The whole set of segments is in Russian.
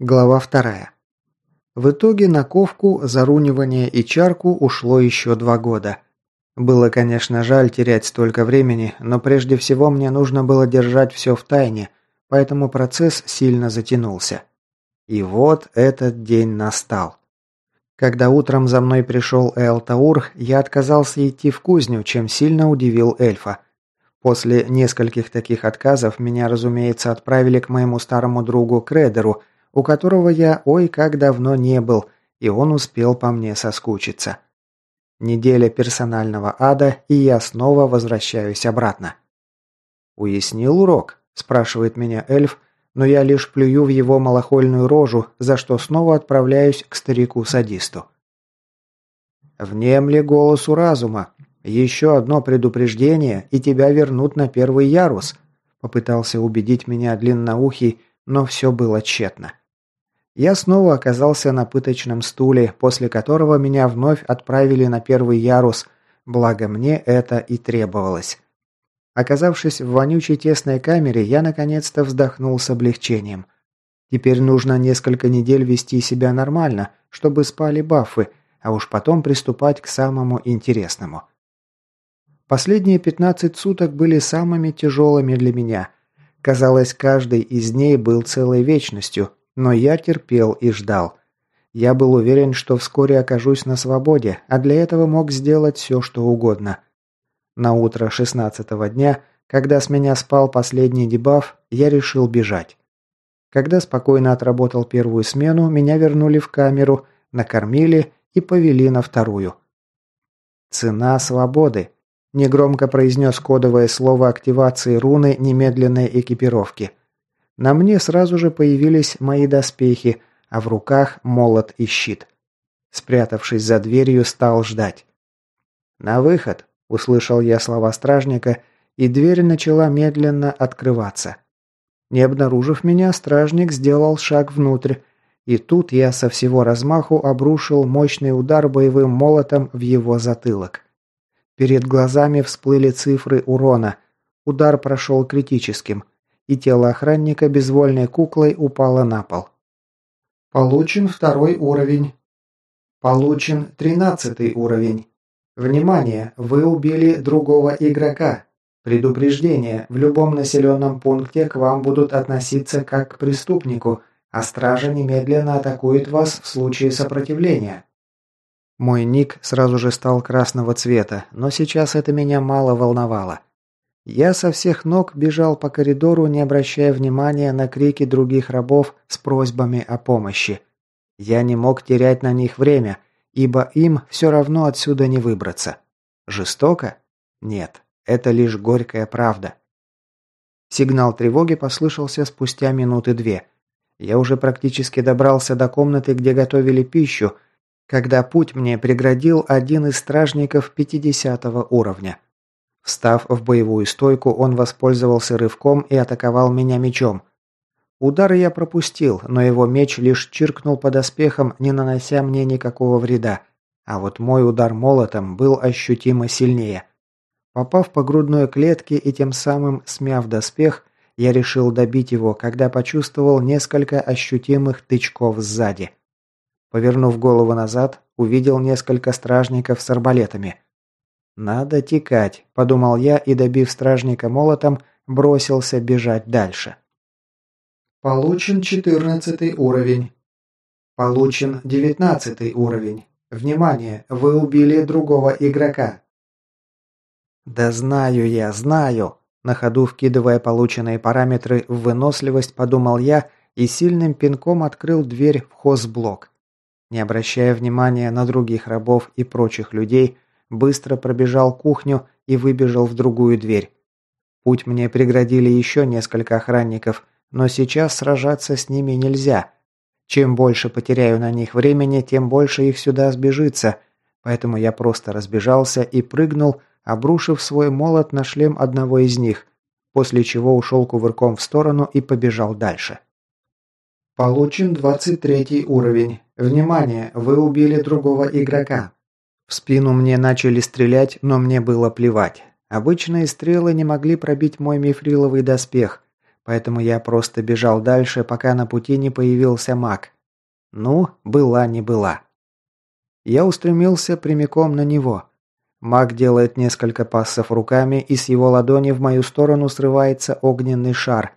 Глава вторая. В итоге на ковку, зарунивание и чарку ушло еще два года. Было, конечно, жаль терять столько времени, но прежде всего мне нужно было держать все в тайне, поэтому процесс сильно затянулся. И вот этот день настал. Когда утром за мной пришел Эл Таур, я отказался идти в кузню, чем сильно удивил эльфа. После нескольких таких отказов меня, разумеется, отправили к моему старому другу Кредеру – у которого я ой как давно не был, и он успел по мне соскучиться. Неделя персонального ада, и я снова возвращаюсь обратно. «Уяснил урок?» – спрашивает меня эльф, но я лишь плюю в его малохольную рожу, за что снова отправляюсь к старику-садисту. «Внемли голосу разума. Еще одно предупреждение, и тебя вернут на первый ярус», – попытался убедить меня длинноухий, но все было тщетно. Я снова оказался на пыточном стуле, после которого меня вновь отправили на первый ярус, благо мне это и требовалось. Оказавшись в вонючей тесной камере, я наконец-то вздохнул с облегчением. Теперь нужно несколько недель вести себя нормально, чтобы спали бафы, а уж потом приступать к самому интересному. Последние 15 суток были самыми тяжелыми для меня – Казалось, каждый из дней был целой вечностью, но я терпел и ждал. Я был уверен, что вскоре окажусь на свободе, а для этого мог сделать все, что угодно. На утро шестнадцатого дня, когда с меня спал последний дебаф, я решил бежать. Когда спокойно отработал первую смену, меня вернули в камеру, накормили и повели на вторую. Цена свободы. Негромко произнес кодовое слово активации руны немедленной экипировки. На мне сразу же появились мои доспехи, а в руках молот и щит. Спрятавшись за дверью, стал ждать. «На выход!» – услышал я слова стражника, и дверь начала медленно открываться. Не обнаружив меня, стражник сделал шаг внутрь, и тут я со всего размаху обрушил мощный удар боевым молотом в его затылок. Перед глазами всплыли цифры урона. Удар прошел критическим, и тело охранника безвольной куклой упало на пол. Получен второй уровень. Получен тринадцатый уровень. Внимание! Вы убили другого игрока. Предупреждение. В любом населенном пункте к вам будут относиться как к преступнику, а стража немедленно атакует вас в случае сопротивления. Мой ник сразу же стал красного цвета, но сейчас это меня мало волновало. Я со всех ног бежал по коридору, не обращая внимания на крики других рабов с просьбами о помощи. Я не мог терять на них время, ибо им все равно отсюда не выбраться. Жестоко? Нет, это лишь горькая правда. Сигнал тревоги послышался спустя минуты две. Я уже практически добрался до комнаты, где готовили пищу, когда путь мне преградил один из стражников 50 уровня. Встав в боевую стойку, он воспользовался рывком и атаковал меня мечом. Удар я пропустил, но его меч лишь чиркнул под оспехом, не нанося мне никакого вреда. А вот мой удар молотом был ощутимо сильнее. Попав по грудной клетке и тем самым смяв доспех, я решил добить его, когда почувствовал несколько ощутимых тычков сзади. Повернув голову назад, увидел несколько стражников с арбалетами. «Надо текать», – подумал я и, добив стражника молотом, бросился бежать дальше. Получен 14 уровень. Получен 19 уровень. Внимание, вы убили другого игрока. Да знаю я, знаю. На ходу вкидывая полученные параметры в выносливость, подумал я и сильным пинком открыл дверь в хозблок. Не обращая внимания на других рабов и прочих людей, быстро пробежал кухню и выбежал в другую дверь. Путь мне преградили еще несколько охранников, но сейчас сражаться с ними нельзя. Чем больше потеряю на них времени, тем больше их сюда сбежится, поэтому я просто разбежался и прыгнул, обрушив свой молот на шлем одного из них, после чего ушел кувырком в сторону и побежал дальше. Получен 23 уровень. Внимание, вы убили другого игрока. В спину мне начали стрелять, но мне было плевать. Обычные стрелы не могли пробить мой мифриловый доспех, поэтому я просто бежал дальше, пока на пути не появился маг. Ну, была не была. Я устремился прямиком на него. Маг делает несколько пассов руками, и с его ладони в мою сторону срывается огненный шар.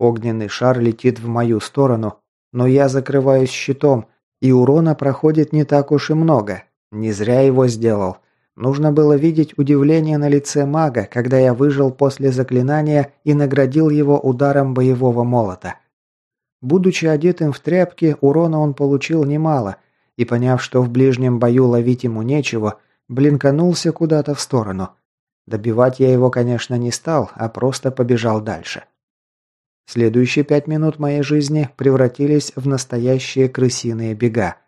Огненный шар летит в мою сторону, но я закрываюсь щитом, и урона проходит не так уж и много. Не зря его сделал. Нужно было видеть удивление на лице мага, когда я выжил после заклинания и наградил его ударом боевого молота. Будучи одетым в тряпки, урона он получил немало, и поняв, что в ближнем бою ловить ему нечего, блинканулся куда-то в сторону. Добивать я его, конечно, не стал, а просто побежал дальше. Следующие пять минут моей жизни превратились в настоящие крысиные бега.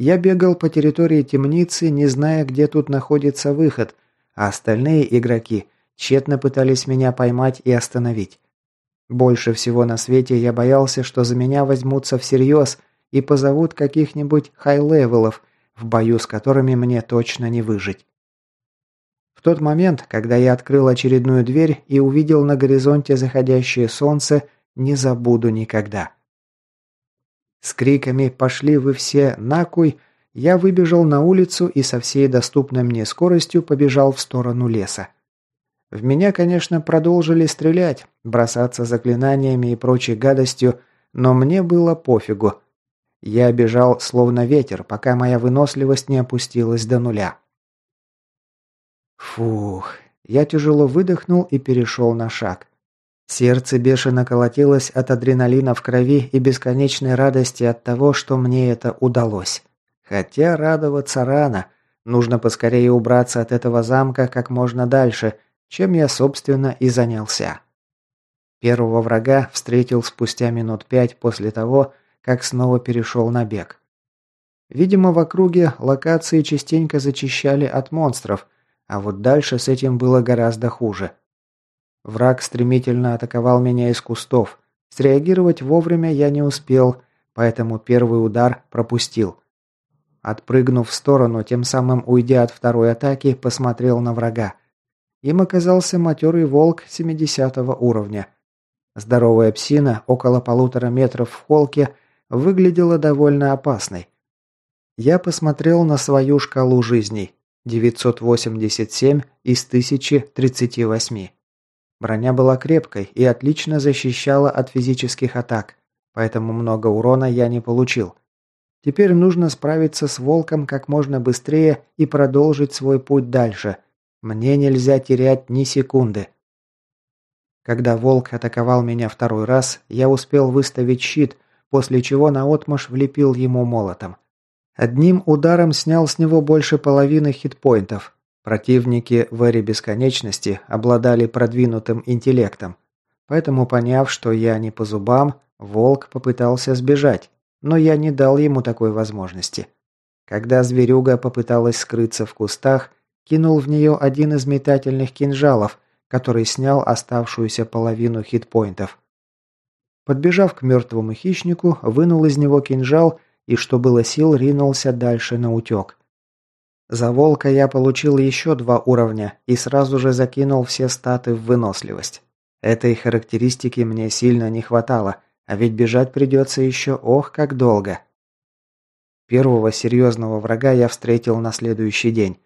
Я бегал по территории темницы, не зная, где тут находится выход, а остальные игроки тщетно пытались меня поймать и остановить. Больше всего на свете я боялся, что за меня возьмутся всерьез и позовут каких-нибудь хай-левелов, в бою с которыми мне точно не выжить. В тот момент, когда я открыл очередную дверь и увидел на горизонте заходящее солнце, не забуду никогда. С криками «Пошли вы все нахуй!» я выбежал на улицу и со всей доступной мне скоростью побежал в сторону леса. В меня, конечно, продолжили стрелять, бросаться заклинаниями и прочей гадостью, но мне было пофигу. Я бежал словно ветер, пока моя выносливость не опустилась до нуля. Фух, я тяжело выдохнул и перешел на шаг. Сердце бешено колотилось от адреналина в крови и бесконечной радости от того, что мне это удалось. Хотя радоваться рано. Нужно поскорее убраться от этого замка как можно дальше, чем я, собственно, и занялся. Первого врага встретил спустя минут пять после того, как снова перешел на бег. Видимо, в округе локации частенько зачищали от монстров – а вот дальше с этим было гораздо хуже. Враг стремительно атаковал меня из кустов. Среагировать вовремя я не успел, поэтому первый удар пропустил. Отпрыгнув в сторону, тем самым уйдя от второй атаки, посмотрел на врага. Им оказался матерый волк 70 уровня. Здоровая псина, около полутора метров в холке, выглядела довольно опасной. Я посмотрел на свою шкалу жизней. 987 из 1038. Броня была крепкой и отлично защищала от физических атак, поэтому много урона я не получил. Теперь нужно справиться с волком как можно быстрее и продолжить свой путь дальше. Мне нельзя терять ни секунды. Когда волк атаковал меня второй раз, я успел выставить щит, после чего наотмашь влепил ему молотом. Одним ударом снял с него больше половины хитпоинтов. Противники в эре бесконечности обладали продвинутым интеллектом. Поэтому, поняв, что я не по зубам, волк попытался сбежать, но я не дал ему такой возможности. Когда зверюга попыталась скрыться в кустах, кинул в нее один из метательных кинжалов, который снял оставшуюся половину хитпоинтов. Подбежав к мертвому хищнику, вынул из него кинжал и, что было сил, ринулся дальше на утек. За волка я получил еще два уровня и сразу же закинул все статы в выносливость. Этой характеристики мне сильно не хватало, а ведь бежать придется еще ох как долго. Первого серьезного врага я встретил на следующий день.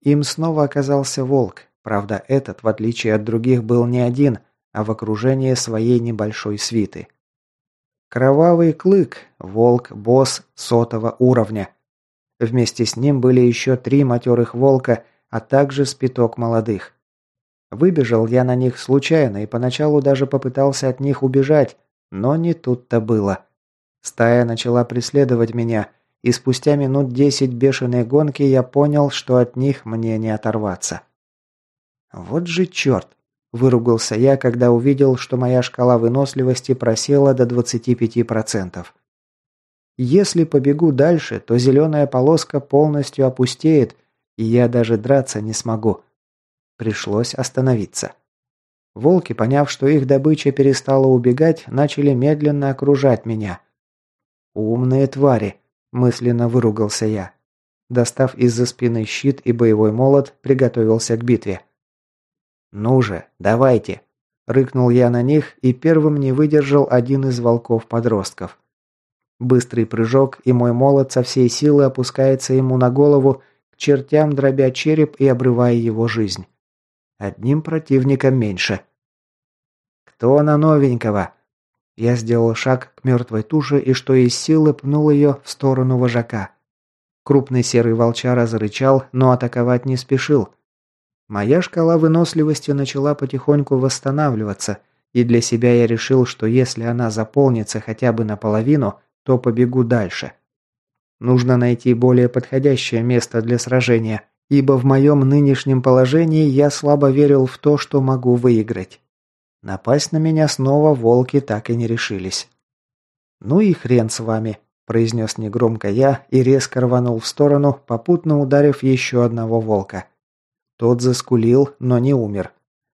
Им снова оказался волк, правда этот, в отличие от других, был не один, а в окружении своей небольшой свиты. Кровавый клык, волк-босс сотого уровня. Вместе с ним были еще три матерых волка, а также спиток молодых. Выбежал я на них случайно и поначалу даже попытался от них убежать, но не тут-то было. Стая начала преследовать меня, и спустя минут десять бешеной гонки я понял, что от них мне не оторваться. Вот же черт! Выругался я, когда увидел, что моя шкала выносливости просела до 25%. Если побегу дальше, то зеленая полоска полностью опустеет, и я даже драться не смогу. Пришлось остановиться. Волки, поняв, что их добыча перестала убегать, начали медленно окружать меня. «Умные твари!» – мысленно выругался я. Достав из-за спины щит и боевой молот, приготовился к битве. «Ну же, давайте!» Рыкнул я на них, и первым не выдержал один из волков-подростков. Быстрый прыжок, и мой молот со всей силы опускается ему на голову, к чертям дробя череп и обрывая его жизнь. Одним противником меньше. «Кто на новенького?» Я сделал шаг к мертвой туше и что из силы пнул ее в сторону вожака. Крупный серый волчара зарычал, но атаковать не спешил. Моя шкала выносливости начала потихоньку восстанавливаться, и для себя я решил, что если она заполнится хотя бы наполовину, то побегу дальше. Нужно найти более подходящее место для сражения, ибо в моем нынешнем положении я слабо верил в то, что могу выиграть. Напасть на меня снова волки так и не решились. «Ну и хрен с вами», – произнес негромко я и резко рванул в сторону, попутно ударив еще одного волка. Тот заскулил, но не умер.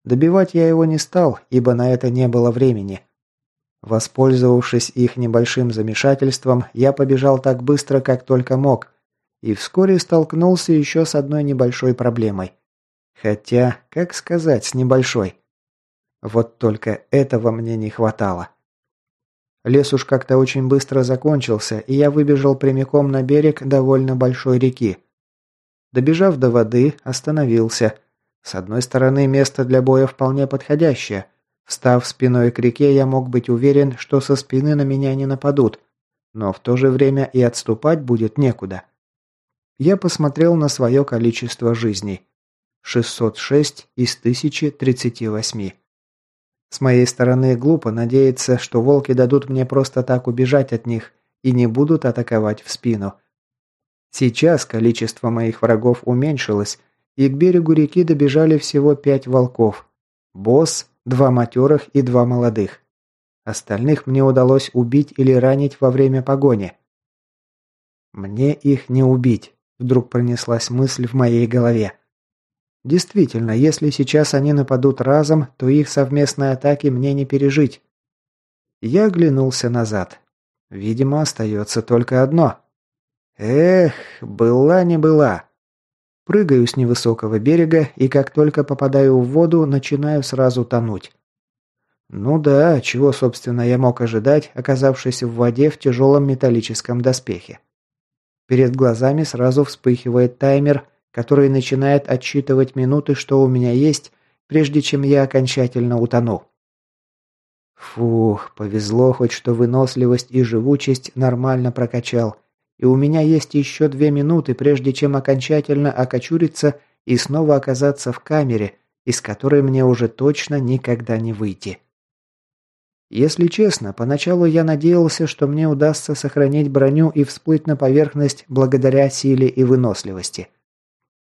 Добивать я его не стал, ибо на это не было времени. Воспользовавшись их небольшим замешательством, я побежал так быстро, как только мог, и вскоре столкнулся еще с одной небольшой проблемой. Хотя, как сказать, с небольшой. Вот только этого мне не хватало. Лес уж как-то очень быстро закончился, и я выбежал прямиком на берег довольно большой реки. Добежав до воды, остановился. С одной стороны, место для боя вполне подходящее. Встав спиной к реке, я мог быть уверен, что со спины на меня не нападут. Но в то же время и отступать будет некуда. Я посмотрел на свое количество жизней. 606 из 1038. С моей стороны глупо надеяться, что волки дадут мне просто так убежать от них и не будут атаковать в спину. Сейчас количество моих врагов уменьшилось, и к берегу реки добежали всего пять волков. Босс, два матерых и два молодых. Остальных мне удалось убить или ранить во время погони. «Мне их не убить», – вдруг пронеслась мысль в моей голове. Действительно, если сейчас они нападут разом, то их совместной атаки мне не пережить. Я оглянулся назад. Видимо, остается только одно. Эх, была не была. Прыгаю с невысокого берега и как только попадаю в воду, начинаю сразу тонуть. Ну да, чего, собственно, я мог ожидать, оказавшись в воде в тяжелом металлическом доспехе. Перед глазами сразу вспыхивает таймер – который начинает отсчитывать минуты, что у меня есть, прежде чем я окончательно утону. Фух, повезло хоть, что выносливость и живучесть нормально прокачал. И у меня есть еще две минуты, прежде чем окончательно окочуриться и снова оказаться в камере, из которой мне уже точно никогда не выйти. Если честно, поначалу я надеялся, что мне удастся сохранить броню и всплыть на поверхность благодаря силе и выносливости –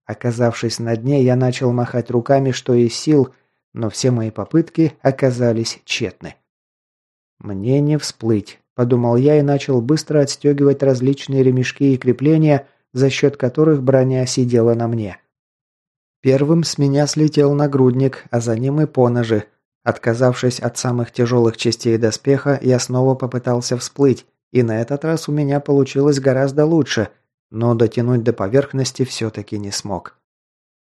Оказавшись на дне, я начал махать руками, что из сил, но все мои попытки оказались тщетны. «Мне не всплыть», – подумал я и начал быстро отстегивать различные ремешки и крепления, за счет которых броня сидела на мне. Первым с меня слетел нагрудник, а за ним и поножи. Отказавшись от самых тяжелых частей доспеха, я снова попытался всплыть, и на этот раз у меня получилось гораздо лучше, но дотянуть до поверхности все-таки не смог.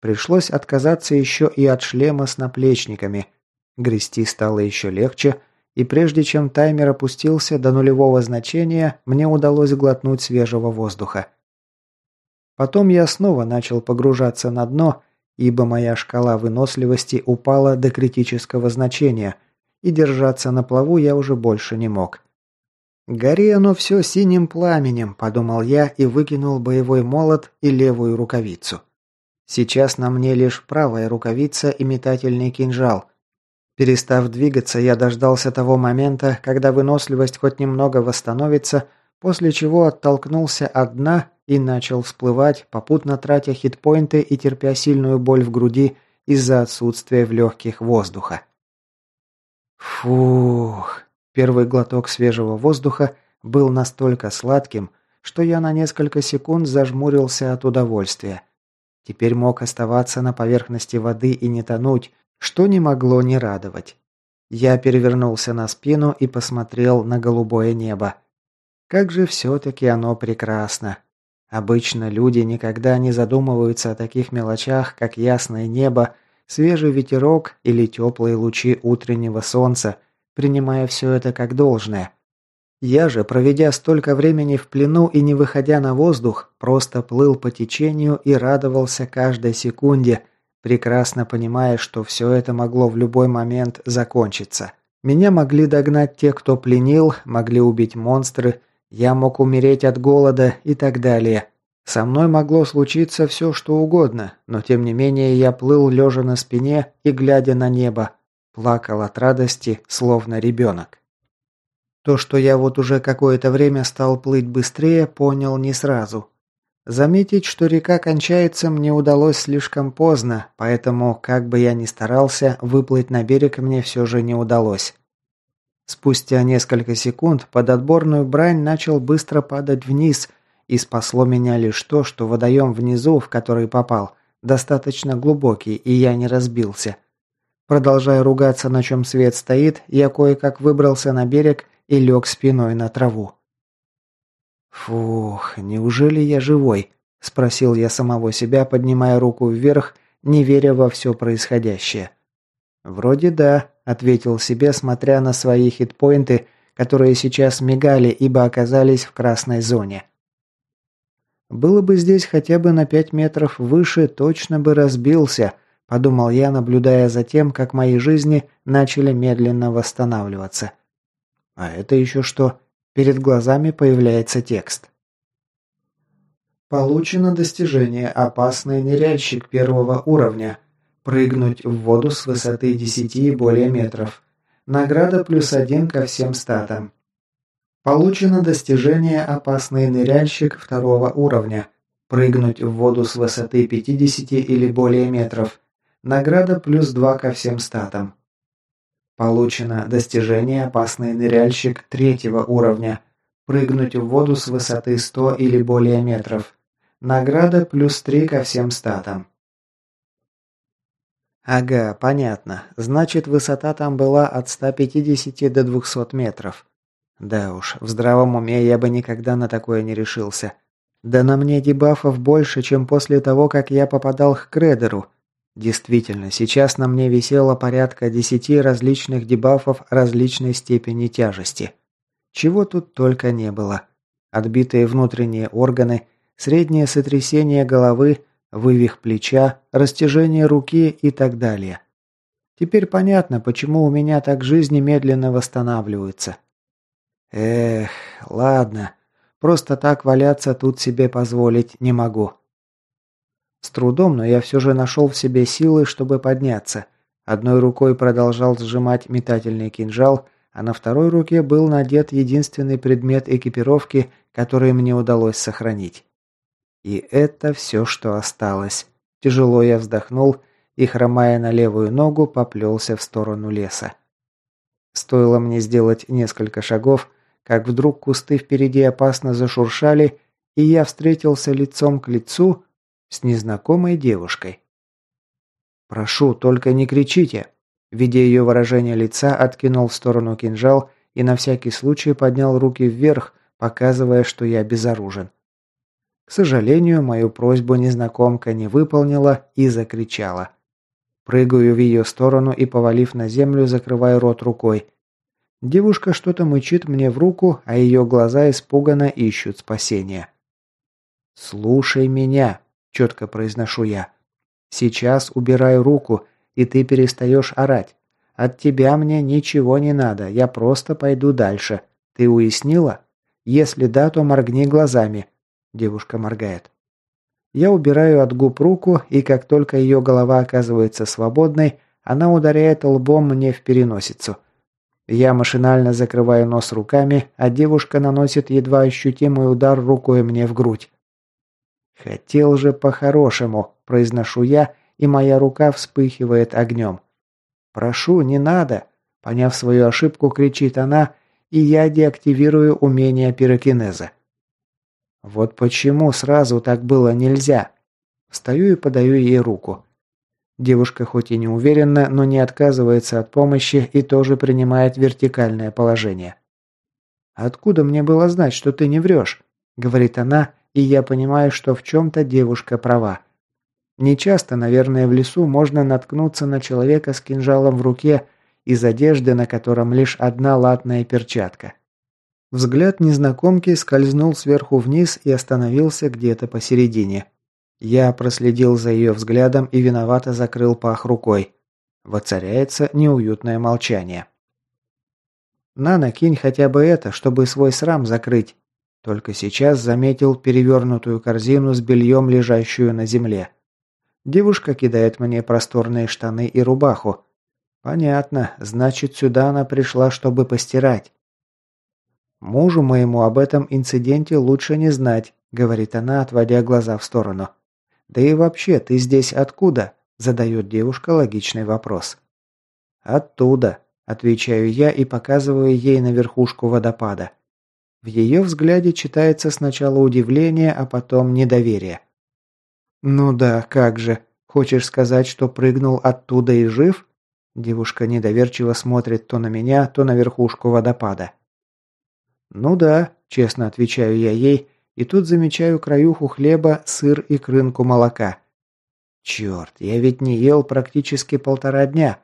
Пришлось отказаться еще и от шлема с наплечниками. Грести стало еще легче, и прежде чем таймер опустился до нулевого значения, мне удалось глотнуть свежего воздуха. Потом я снова начал погружаться на дно, ибо моя шкала выносливости упала до критического значения, и держаться на плаву я уже больше не мог. «Гори оно все синим пламенем», – подумал я и выкинул боевой молот и левую рукавицу. Сейчас на мне лишь правая рукавица и метательный кинжал. Перестав двигаться, я дождался того момента, когда выносливость хоть немного восстановится, после чего оттолкнулся от дна и начал всплывать, попутно тратя хитпоинты и терпя сильную боль в груди из-за отсутствия в легких воздуха. Фух, Первый глоток свежего воздуха был настолько сладким, что я на несколько секунд зажмурился от удовольствия. Теперь мог оставаться на поверхности воды и не тонуть, что не могло не радовать. Я перевернулся на спину и посмотрел на голубое небо. Как же все-таки оно прекрасно. Обычно люди никогда не задумываются о таких мелочах, как ясное небо, свежий ветерок или теплые лучи утреннего солнца, принимая все это как должное. Я же, проведя столько времени в плену и не выходя на воздух, просто плыл по течению и радовался каждой секунде, прекрасно понимая, что все это могло в любой момент закончиться. Меня могли догнать те, кто пленил, могли убить монстры, я мог умереть от голода и так далее. Со мной могло случиться все, что угодно, но тем не менее я плыл лежа на спине и глядя на небо, плакал от радости, словно ребенок. То, что я вот уже какое-то время стал плыть быстрее, понял не сразу. Заметить, что река кончается, мне удалось слишком поздно, поэтому, как бы я ни старался, выплыть на берег мне все же не удалось. Спустя несколько секунд под отборную брань начал быстро падать вниз – и спасло меня лишь то, что водоем внизу, в который попал, достаточно глубокий, и я не разбился. Продолжая ругаться, на чем свет стоит, я кое-как выбрался на берег и лег спиной на траву. «Фух, неужели я живой?» – спросил я самого себя, поднимая руку вверх, не веря во все происходящее. «Вроде да», – ответил себе, смотря на свои хитпоинты, которые сейчас мигали, ибо оказались в красной зоне. Было бы здесь хотя бы на пять метров выше, точно бы разбился, подумал я, наблюдая за тем, как мои жизни начали медленно восстанавливаться. А это еще что? Перед глазами появляется текст. Получено достижение «Опасный ныряльщик первого уровня». Прыгнуть в воду с высоты 10 и более метров. Награда плюс один ко всем статам. Получено достижение «Опасный ныряльщик» второго уровня. Прыгнуть в воду с высоты 50 или более метров. Награда плюс 2 ко всем статам. Получено достижение «Опасный ныряльщик» третьего уровня. Прыгнуть в воду с высоты 100 или более метров. Награда плюс 3 ко всем статам. Ага, понятно. Значит, высота там была от 150 до 200 метров. Да уж, в здравом уме я бы никогда на такое не решился. Да на мне дебафов больше, чем после того, как я попадал к Кредеру. Действительно, сейчас на мне висело порядка десяти различных дебафов различной степени тяжести. Чего тут только не было. Отбитые внутренние органы, среднее сотрясение головы, вывих плеча, растяжение руки и так далее. Теперь понятно, почему у меня так жизни медленно восстанавливаются. Эх, ладно. Просто так валяться тут себе позволить не могу. С трудом, но я все же нашел в себе силы, чтобы подняться. Одной рукой продолжал сжимать метательный кинжал, а на второй руке был надет единственный предмет экипировки, который мне удалось сохранить. И это все, что осталось. Тяжело я вздохнул и, хромая на левую ногу, поплелся в сторону леса. Стоило мне сделать несколько шагов, как вдруг кусты впереди опасно зашуршали, и я встретился лицом к лицу с незнакомой девушкой. «Прошу, только не кричите!» Видя ее выражение лица, откинул в сторону кинжал и на всякий случай поднял руки вверх, показывая, что я безоружен. К сожалению, мою просьбу незнакомка не выполнила и закричала. Прыгаю в ее сторону и, повалив на землю, закрываю рот рукой. Девушка что-то мычит мне в руку, а ее глаза испуганно ищут спасения. «Слушай меня», – четко произношу я. «Сейчас убираю руку, и ты перестаешь орать. От тебя мне ничего не надо, я просто пойду дальше. Ты уяснила? Если да, то моргни глазами». Девушка моргает. Я убираю от губ руку, и как только ее голова оказывается свободной, она ударяет лбом мне в переносицу. Я машинально закрываю нос руками, а девушка наносит едва ощутимый удар рукой мне в грудь. «Хотел же по-хорошему», – произношу я, и моя рука вспыхивает огнем. «Прошу, не надо», – поняв свою ошибку, кричит она, и я деактивирую умение пирокинеза. Вот почему сразу так было нельзя. Встаю и подаю ей руку. Девушка хоть и не уверена, но не отказывается от помощи и тоже принимает вертикальное положение. «Откуда мне было знать, что ты не врешь?» – говорит она, и я понимаю, что в чем-то девушка права. Нечасто, наверное, в лесу можно наткнуться на человека с кинжалом в руке, из одежды на котором лишь одна латная перчатка. Взгляд незнакомки скользнул сверху вниз и остановился где-то посередине. Я проследил за ее взглядом и виновато закрыл пах рукой. Воцаряется неуютное молчание. «На, накинь хотя бы это, чтобы свой срам закрыть». Только сейчас заметил перевернутую корзину с бельем, лежащую на земле. Девушка кидает мне просторные штаны и рубаху. Понятно, значит, сюда она пришла, чтобы постирать. Мужу моему об этом инциденте лучше не знать, говорит она, отводя глаза в сторону. Да и вообще, ты здесь откуда? задает девушка логичный вопрос. Оттуда, отвечаю я и показываю ей на верхушку водопада. В ее взгляде читается сначала удивление, а потом недоверие. «Ну да, как же. Хочешь сказать, что прыгнул оттуда и жив?» Девушка недоверчиво смотрит то на меня, то на верхушку водопада. «Ну да», – честно отвечаю я ей, и тут замечаю краюху хлеба, сыр и крынку молока. «Черт, я ведь не ел практически полтора дня».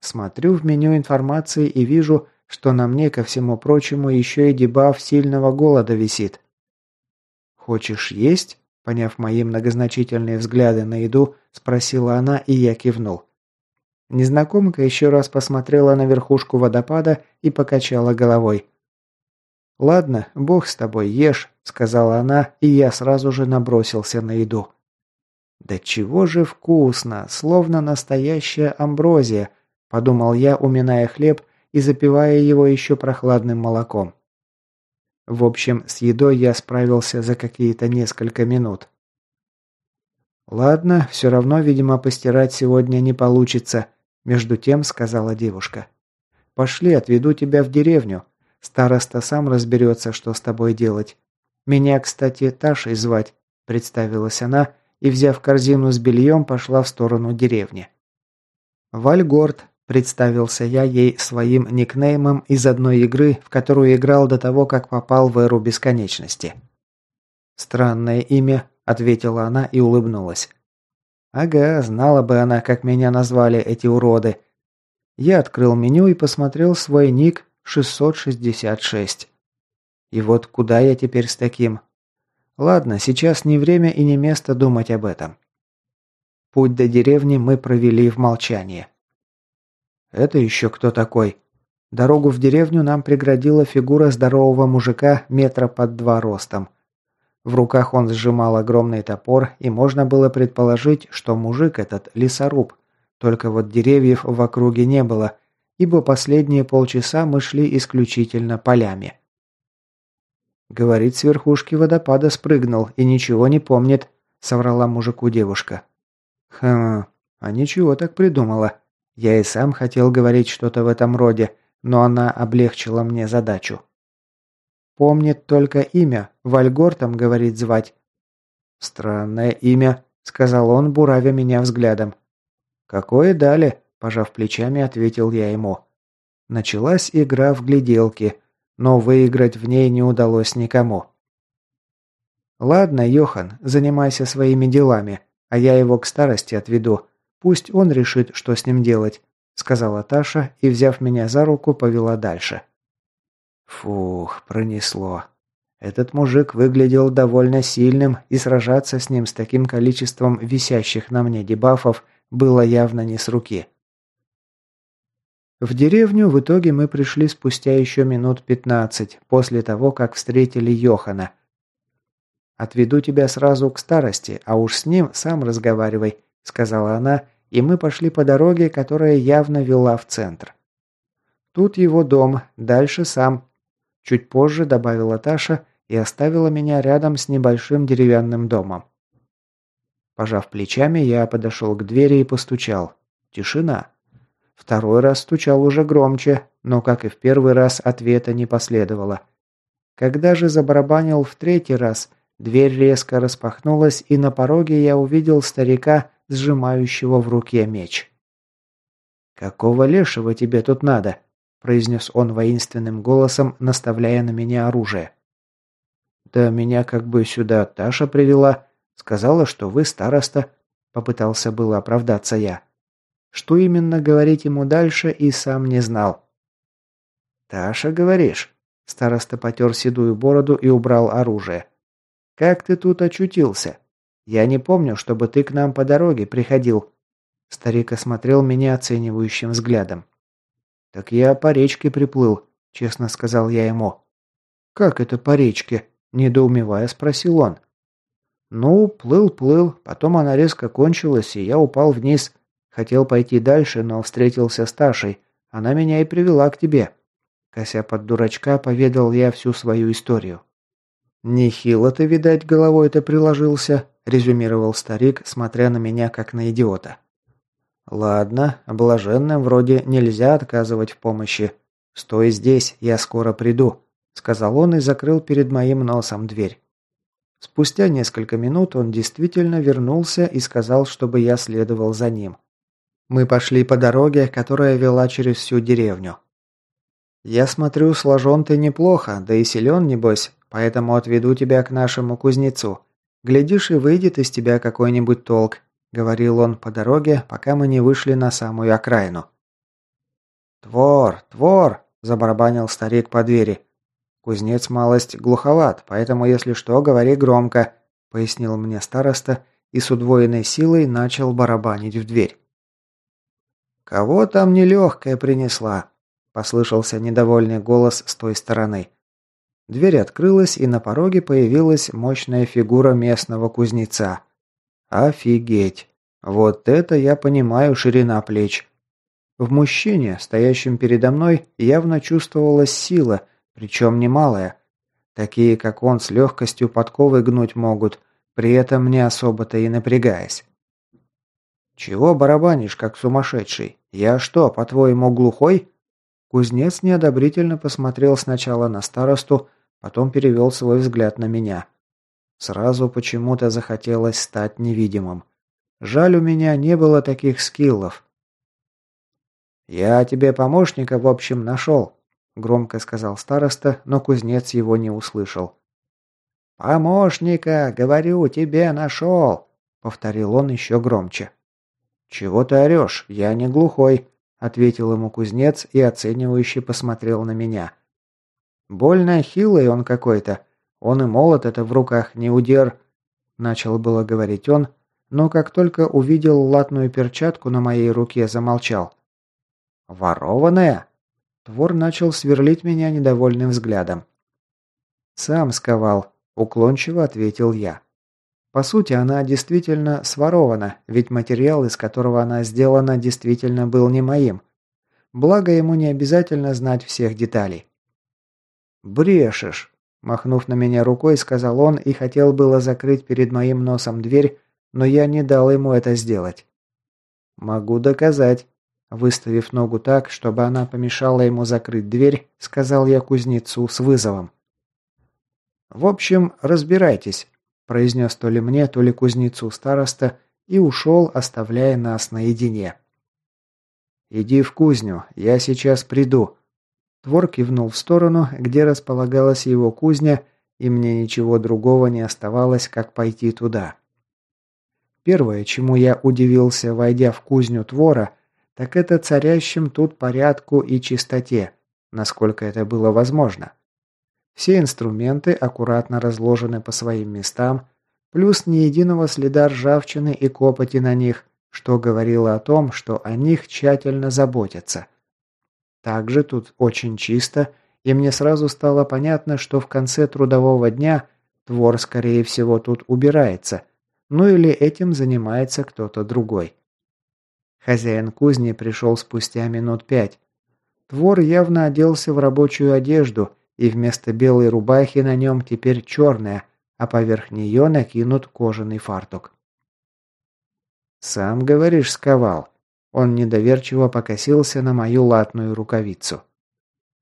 Смотрю в меню информации и вижу, что на мне, ко всему прочему, еще и дебаф сильного голода висит. «Хочешь есть?» Поняв мои многозначительные взгляды на еду, спросила она, и я кивнул. Незнакомка еще раз посмотрела на верхушку водопада и покачала головой. «Ладно, бог с тобой, ешь», — сказала она, и я сразу же набросился на еду. «Да чего же вкусно, словно настоящая амброзия», — подумал я, уминая хлеб и запивая его еще прохладным молоком. В общем, с едой я справился за какие-то несколько минут. «Ладно, все равно, видимо, постирать сегодня не получится», – между тем сказала девушка. «Пошли, отведу тебя в деревню. Староста сам разберется, что с тобой делать. Меня, кстати, Ташей звать», – представилась она и, взяв корзину с бельем, пошла в сторону деревни. Вальгорд, Представился я ей своим никнеймом из одной игры, в которую играл до того, как попал в эру бесконечности. «Странное имя», — ответила она и улыбнулась. «Ага, знала бы она, как меня назвали эти уроды». Я открыл меню и посмотрел свой ник 666. И вот куда я теперь с таким? Ладно, сейчас не время и не место думать об этом. Путь до деревни мы провели в молчании. «Это еще кто такой?» Дорогу в деревню нам преградила фигура здорового мужика метра под два ростом. В руках он сжимал огромный топор, и можно было предположить, что мужик этот – лесоруб. Только вот деревьев в округе не было, ибо последние полчаса мы шли исключительно полями. «Говорит, с верхушки водопада спрыгнул и ничего не помнит», – соврала мужику девушка. «Хм, а ничего так придумала. Я и сам хотел говорить что-то в этом роде, но она облегчила мне задачу. Помнит только имя, Вальгортом, говорит, звать. «Странное имя», — сказал он, буравя меня взглядом. «Какое дали?» – пожав плечами, ответил я ему. Началась игра в гляделки, но выиграть в ней не удалось никому. «Ладно, Йохан, занимайся своими делами, а я его к старости отведу. Пусть он решит, что с ним делать», – сказала Таша и, взяв меня за руку, повела дальше. Фух, пронесло. Этот мужик выглядел довольно сильным, и сражаться с ним с таким количеством висящих на мне дебафов было явно не с руки. В деревню в итоге мы пришли спустя еще минут пятнадцать, после того, как встретили Йохана. «Отведу тебя сразу к старости, а уж с ним сам разговаривай», сказала она, и мы пошли по дороге, которая явно вела в центр. Тут его дом, дальше сам. Чуть позже добавила Таша и оставила меня рядом с небольшим деревянным домом. Пожав плечами, я подошел к двери и постучал. Тишина. Второй раз стучал уже громче, но, как и в первый раз, ответа не последовало. Когда же забарабанил в третий раз, дверь резко распахнулась, и на пороге я увидел старика сжимающего в руке меч. «Какого лешего тебе тут надо?» – произнес он воинственным голосом, наставляя на меня оружие. «Да меня как бы сюда Таша привела. Сказала, что вы староста», – попытался было оправдаться я. Что именно говорить ему дальше и сам не знал. «Таша, говоришь?» Староста потер седую бороду и убрал оружие. «Как ты тут очутился? Я не помню, чтобы ты к нам по дороге приходил». Старик осмотрел меня оценивающим взглядом. «Так я по речке приплыл», — честно сказал я ему. «Как это по речке?» – недоумевая спросил он. «Ну, плыл-плыл, потом она резко кончилась, и я упал вниз. Хотел пойти дальше, но встретился с Ташей. Она меня и привела к тебе». Кося под дурачка, поведал я всю свою историю. «Нехило ты, видать, головой-то приложился», – резюмировал старик, смотря на меня как на идиота. «Ладно, блаженным вроде нельзя отказывать в помощи. Стой здесь, я скоро приду», – сказал он и закрыл перед моим носом дверь. Спустя несколько минут он действительно вернулся и сказал, чтобы я следовал за ним. Мы пошли по дороге, которая вела через всю деревню. «Я смотрю, сложен ты неплохо, да и силен, небось, поэтому отведу тебя к нашему кузнецу. Глядишь, и выйдет из тебя какой-нибудь толк», — говорил он по дороге, пока мы не вышли на самую окраину. «Твор, твор!» – забарабанил старик по двери. «Кузнец малость глуховат, поэтому, если что, говори громко», – пояснил мне староста и с удвоенной силой начал барабанить в дверь. «Кого там нелегкая принесла?» Послышался недовольный голос с той стороны. Дверь открылась, и на пороге появилась мощная фигура местного кузнеца. Офигеть! Вот это я понимаю ширина плеч. В мужчине, стоящем передо мной, явно чувствовалась сила, причем немалая. Такие, как он, с легкостью подковы гнуть могут, при этом не особо-то и напрягаясь. «Чего барабанишь, как сумасшедший? Я что, по-твоему, глухой?» Кузнец неодобрительно посмотрел сначала на старосту, потом перевел свой взгляд на меня. Сразу почему-то захотелось стать невидимым. Жаль, у меня не было таких скиллов. «Я тебе помощника, в общем, нашел», — громко сказал староста, но кузнец его не услышал. «Помощника, говорю, тебе нашел», — повторил он еще громче. «Чего ты орешь? Я не глухой», – ответил ему кузнец и оценивающе посмотрел на меня. «Больно хилый он какой-то. Он и молот это в руках не удер...» Начал было говорить он, но как только увидел латную перчатку на моей руке, замолчал. «Ворованная?» Твор начал сверлить меня недовольным взглядом. «Сам сковал», – уклончиво ответил я. По сути, она действительно сворована, ведь материал, из которого она сделана, действительно был не моим. Благо, ему не обязательно знать всех деталей. «Брешешь!» – махнув на меня рукой, сказал он и хотел было закрыть перед моим носом дверь, но я не дал ему это сделать. «Могу доказать», – выставив ногу так, чтобы она помешала ему закрыть дверь, сказал я кузнецу с вызовом. «В общем, разбирайтесь произнес то ли мне, то ли кузнецу староста и ушел, оставляя нас наедине. «Иди в кузню, я сейчас приду». Твор кивнул в сторону, где располагалась его кузня, и мне ничего другого не оставалось, как пойти туда. Первое, чему я удивился, войдя в кузню Твора, так это царящим тут порядку и чистоте, насколько это было возможно. Все инструменты аккуратно разложены по своим местам, плюс ни единого следа ржавчины и копоти на них, что говорило о том, что о них тщательно заботятся. Также тут очень чисто, и мне сразу стало понятно, что в конце трудового дня твор, скорее всего, тут убирается, ну или этим занимается кто-то другой. Хозяин кузни пришел спустя минут пять. Твор явно оделся в рабочую одежду – и вместо белой рубахи на нем теперь черная, а поверх нее накинут кожаный фартук. «Сам, говоришь, сковал?» Он недоверчиво покосился на мою латную рукавицу.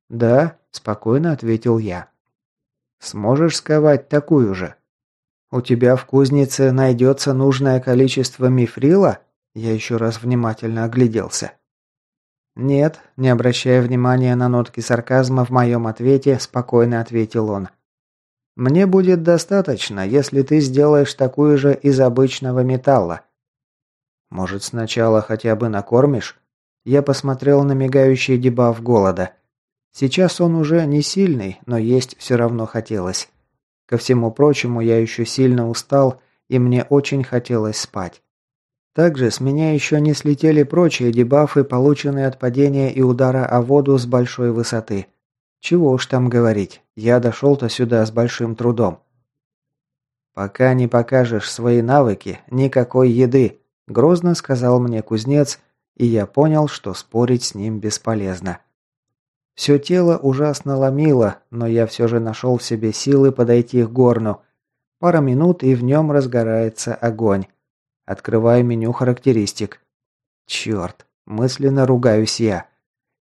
«Да», – спокойно ответил я. «Сможешь сковать такую же?» «У тебя в кузнице найдется нужное количество мифрила?» Я еще раз внимательно огляделся. «Нет», – не обращая внимания на нотки сарказма в моем ответе, спокойно ответил он. «Мне будет достаточно, если ты сделаешь такую же из обычного металла. Может, сначала хотя бы накормишь? Я посмотрел на мигающий дебаф голода. Сейчас он уже не сильный, но есть все равно хотелось. Ко всему прочему, я еще сильно устал, и мне очень хотелось спать. Также с меня еще не слетели прочие дебафы, полученные от падения и удара о воду с большой высоты. Чего уж там говорить, я дошел-то сюда с большим трудом. «Пока не покажешь свои навыки, никакой еды», – грозно сказал мне кузнец, и я понял, что спорить с ним бесполезно. Все тело ужасно ломило, но я все же нашел в себе силы подойти к горну. Пара минут, и в нем разгорается огонь. Открываю меню характеристик. Черт, мысленно ругаюсь я.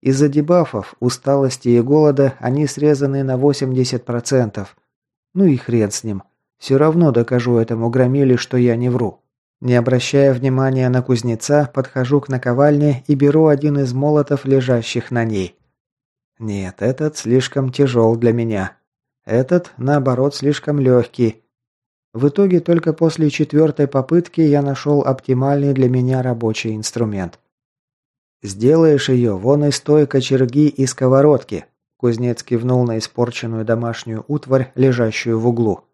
Из-за дебафов, усталости и голода они срезаны на 80%. Ну и хрен с ним. Все равно докажу этому громиле, что я не вру. Не обращая внимания на кузнеца, подхожу к наковальне и беру один из молотов, лежащих на ней. Нет, этот слишком тяжел для меня. Этот, наоборот, слишком легкий. В итоге только после четвертой попытки я нашел оптимальный для меня рабочий инструмент. «Сделаешь ее вон из той кочерги и сковородки», кузнец кивнул на испорченную домашнюю утварь, лежащую в углу.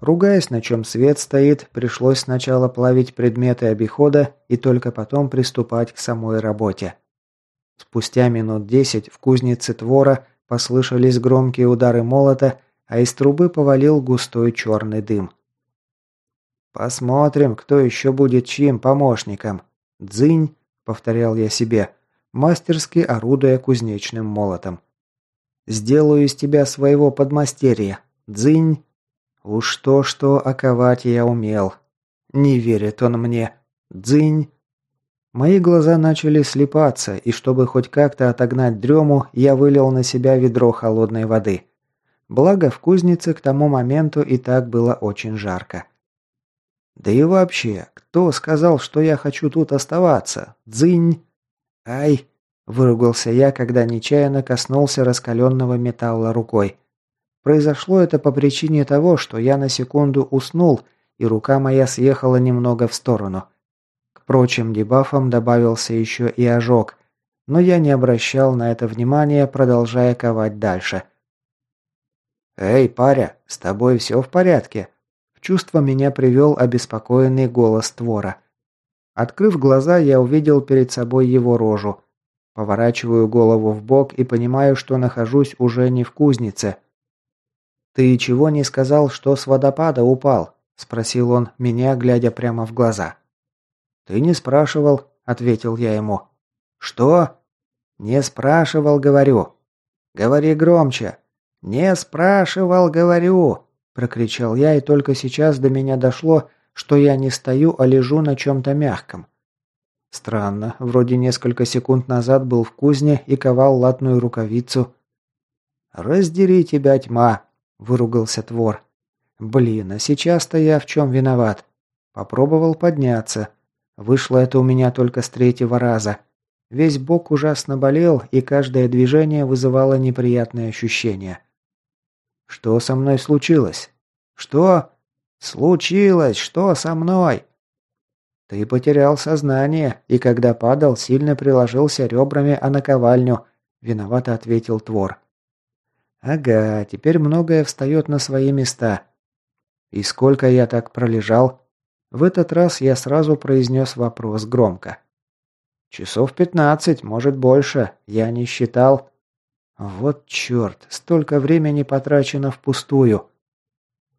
Ругаясь, на чем свет стоит, пришлось сначала плавить предметы обихода и только потом приступать к самой работе. Спустя минут десять в кузнице твора послышались громкие удары молота, а из трубы повалил густой черный дым. «Посмотрим, кто еще будет чьим помощником. Дзынь», — повторял я себе, мастерски орудуя кузнечным молотом. «Сделаю из тебя своего подмастерья. Дзынь». Уж то-что оковать я умел. Не верит он мне. Дзынь. Мои глаза начали слепаться, и чтобы хоть как-то отогнать дрему, я вылил на себя ведро холодной воды. Благо, в кузнице к тому моменту и так было очень жарко. Да и вообще, кто сказал, что я хочу тут оставаться? Дзынь! Ай! Выругался я, когда нечаянно коснулся раскаленного металла рукой. Произошло это по причине того, что я на секунду уснул, и рука моя съехала немного в сторону. К прочим дебафам добавился еще и ожог, но я не обращал на это внимания, продолжая ковать дальше. «Эй, паря, с тобой все в порядке?» В чувство меня привел обеспокоенный голос Твора. Открыв глаза, я увидел перед собой его рожу. Поворачиваю голову в бок и понимаю, что нахожусь уже не в кузнице – «Ты чего не сказал, что с водопада упал?» – спросил он, меня глядя прямо в глаза. «Ты не спрашивал», – ответил я ему. «Что?» «Не спрашивал, говорю». «Говори громче». «Не спрашивал, говорю», – прокричал я, и только сейчас до меня дошло, что я не стою, а лежу на чем-то мягком. Странно, вроде несколько секунд назад был в кузне и ковал латную рукавицу. «Раздери тебя, тьма!» Выругался Твор. Блин, а сейчас-то я в чем виноват? Попробовал подняться. Вышло это у меня только с третьего раза. Весь бок ужасно болел, и каждое движение вызывало неприятные ощущения. Что со мной случилось? Что? Случилось? Что со мной? Ты потерял сознание, и когда падал, сильно приложился ребрами о наковальню, виновато ответил Твор. Ага, теперь многое встает на свои места. И сколько я так пролежал? В этот раз я сразу произнес вопрос громко. Часов пятнадцать, может больше, я не считал. Вот черт, столько времени потрачено впустую.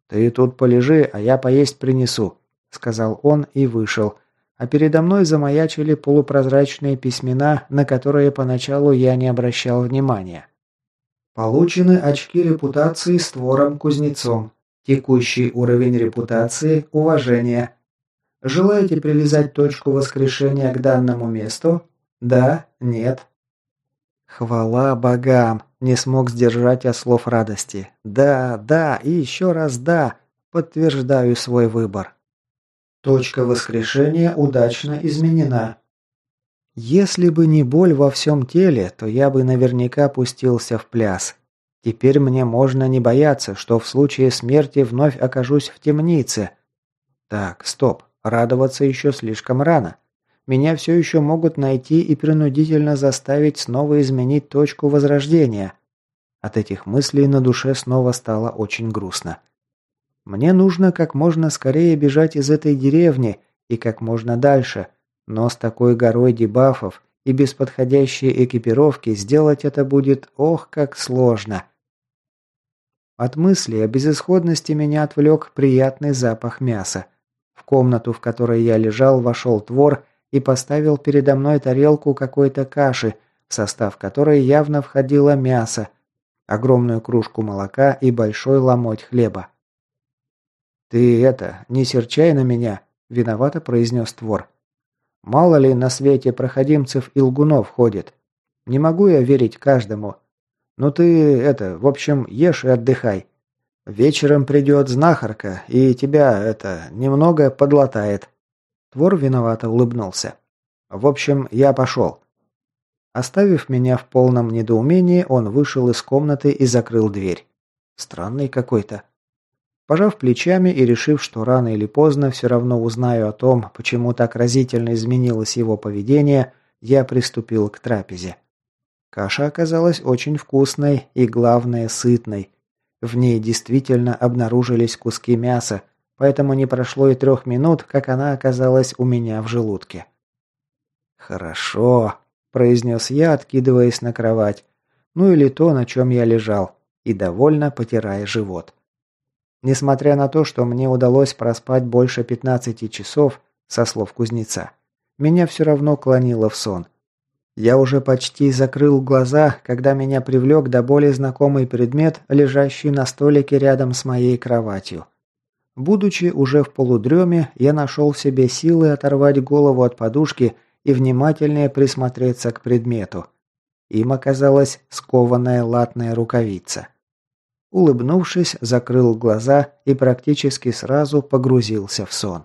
Ты тут полежи, а я поесть принесу, сказал он и вышел. А передо мной замаячили полупрозрачные письмена, на которые поначалу я не обращал внимания. Получены очки репутации с твором-кузнецом. Текущий уровень репутации – уважение. Желаете привязать точку воскрешения к данному месту? Да? Нет? Хвала богам! Не смог сдержать я слов радости. Да, да и еще раз да. Подтверждаю свой выбор. Точка воскрешения удачно изменена. Если бы не боль во всем теле, то я бы наверняка пустился в пляс. Теперь мне можно не бояться, что в случае смерти вновь окажусь в темнице. Так, стоп, радоваться еще слишком рано. Меня все еще могут найти и принудительно заставить снова изменить точку возрождения. От этих мыслей на душе снова стало очень грустно. Мне нужно как можно скорее бежать из этой деревни и как можно дальше, но с такой горой дебафов и без подходящей экипировки сделать это будет ох как сложно. От мысли о безысходности меня отвлек приятный запах мяса. В комнату, в которой я лежал, вошел твор и поставил передо мной тарелку какой-то каши, в состав которой явно входило мясо, огромную кружку молока и большой ломоть хлеба. «Ты это, не серчай на меня», – виновато произнес твор. «Мало ли на свете проходимцев и лгунов ходит. Не могу я верить каждому. Ну ты, это, в общем, ешь и отдыхай. Вечером придет знахарка, и тебя, это, немного подлатает». Твор виновато улыбнулся. «В общем, я пошел». Оставив меня в полном недоумении, он вышел из комнаты и закрыл дверь. Странный какой-то. Пожав плечами и решив, что рано или поздно все равно узнаю о том, почему так разительно изменилось его поведение, я приступил к трапезе. Каша оказалась очень вкусной и, главное, сытной. В ней действительно обнаружились куски мяса, поэтому не прошло и трех минут, как она оказалась у меня в желудке. «Хорошо», – произнес я, откидываясь на кровать, ну или то, на чем я лежал, и довольно потирая живот. Несмотря на то, что мне удалось проспать больше 15 часов, со слов кузнеца, меня все равно клонило в сон. Я уже почти закрыл глаза, когда меня привлек до более знакомый предмет, лежащий на столике рядом с моей кроватью. Будучи уже в полудреме, я нашел в себе силы оторвать голову от подушки и внимательнее присмотреться к предмету. Им оказалась скованная латная рукавица. Улыбнувшись, закрыл глаза и практически сразу погрузился в сон.